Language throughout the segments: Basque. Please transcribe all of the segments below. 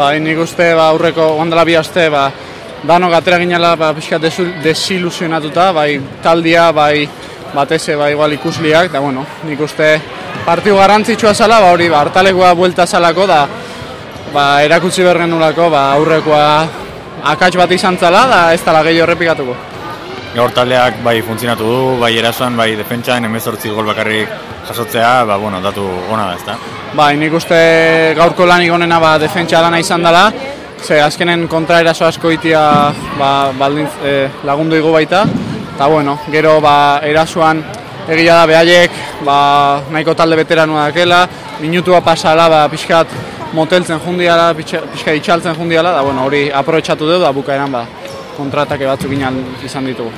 Ba, nik uste ba, aurreko ondela bi aste ba, dano gatera ginela ba, pixka desilusionatuta, bai taldia, bai bateze, bai igual ikusliak, da bueno, nik uste partiu garrantzitsua zala, ba, hori ba, hartalekoa buelta zalako, da ba, erakutsi bergenulako ba, aurrekoa akats bat izan zala, da ez tala gehiago errepikatuko. Gaur taldeak bai funtzionatu du, bai erasoan, bai defentsan, emezortzi gol bakarrik jasotzea, ba, bueno, datu ona da, ezta? Bai, nik uste gaurko lanik onena ba, defentsa lana izan dela, ze azkenen kontra eraso asko itia ba, baldintz, e, lagundu igu baita, eta bueno, gero ba, erasoan egia da behaiek ba, nahiko talde veteranua dakela, minutua pasala ba, pixkat moteltzen jundiala, pixka pixka itxaltzen jundiala, da bueno, hori aprobetxatu dugu da bukaeran ba, kontratake batzuk inan izan ditugu.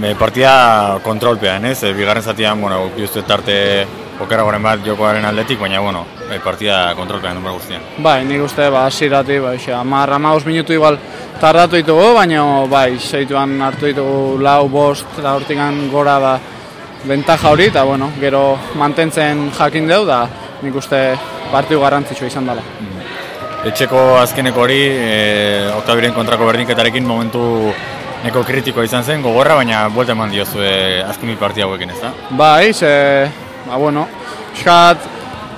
Be, partida kontrolpean, ez? E, bigarren zatian, bueno, uste tarte okeragoren bat jokoaren aldetik, baina, bueno, e, partida kontrolpean denbora guztian. Bai, nik uste, ba, asirati, bai, xe, amar, amaus minutu igual tardatu ditugu, baina, bai, zeituan hartu ditugu lau, bost, da hortikan gora, ba, bentaja hori, eta, bueno, gero mantentzen jakin deu, da, nik uste partiu garrantzitsua izan dela. Etxeko azkeneko hori, e, Oktabiren kontrako berdinketarekin momentu neko kritikoa izan zen, gogorra, baina buelta eman diozu e, azken bi partia hauekin, ez da? Bai, ze, ba, bueno, pixkat,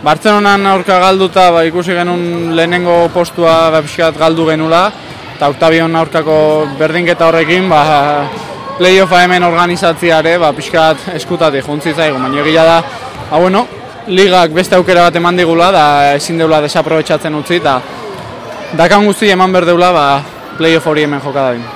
Bartzelonan aurka galduta, ba, ikusi genuen lehenengo postua ba, pixkat galdu genula, eta Octavion aurkako berdinketa horrekin, ba, playoffa hemen organizatziare, ba, pixkat eskutatik juntzi zaigu, baina egia da, ba, bueno, ligak beste aukera bat eman digula, da ezin deula desaprobetxatzen utzi, eta dakan guzti eman berdeula, ba, playoff hori hemen joka dadin.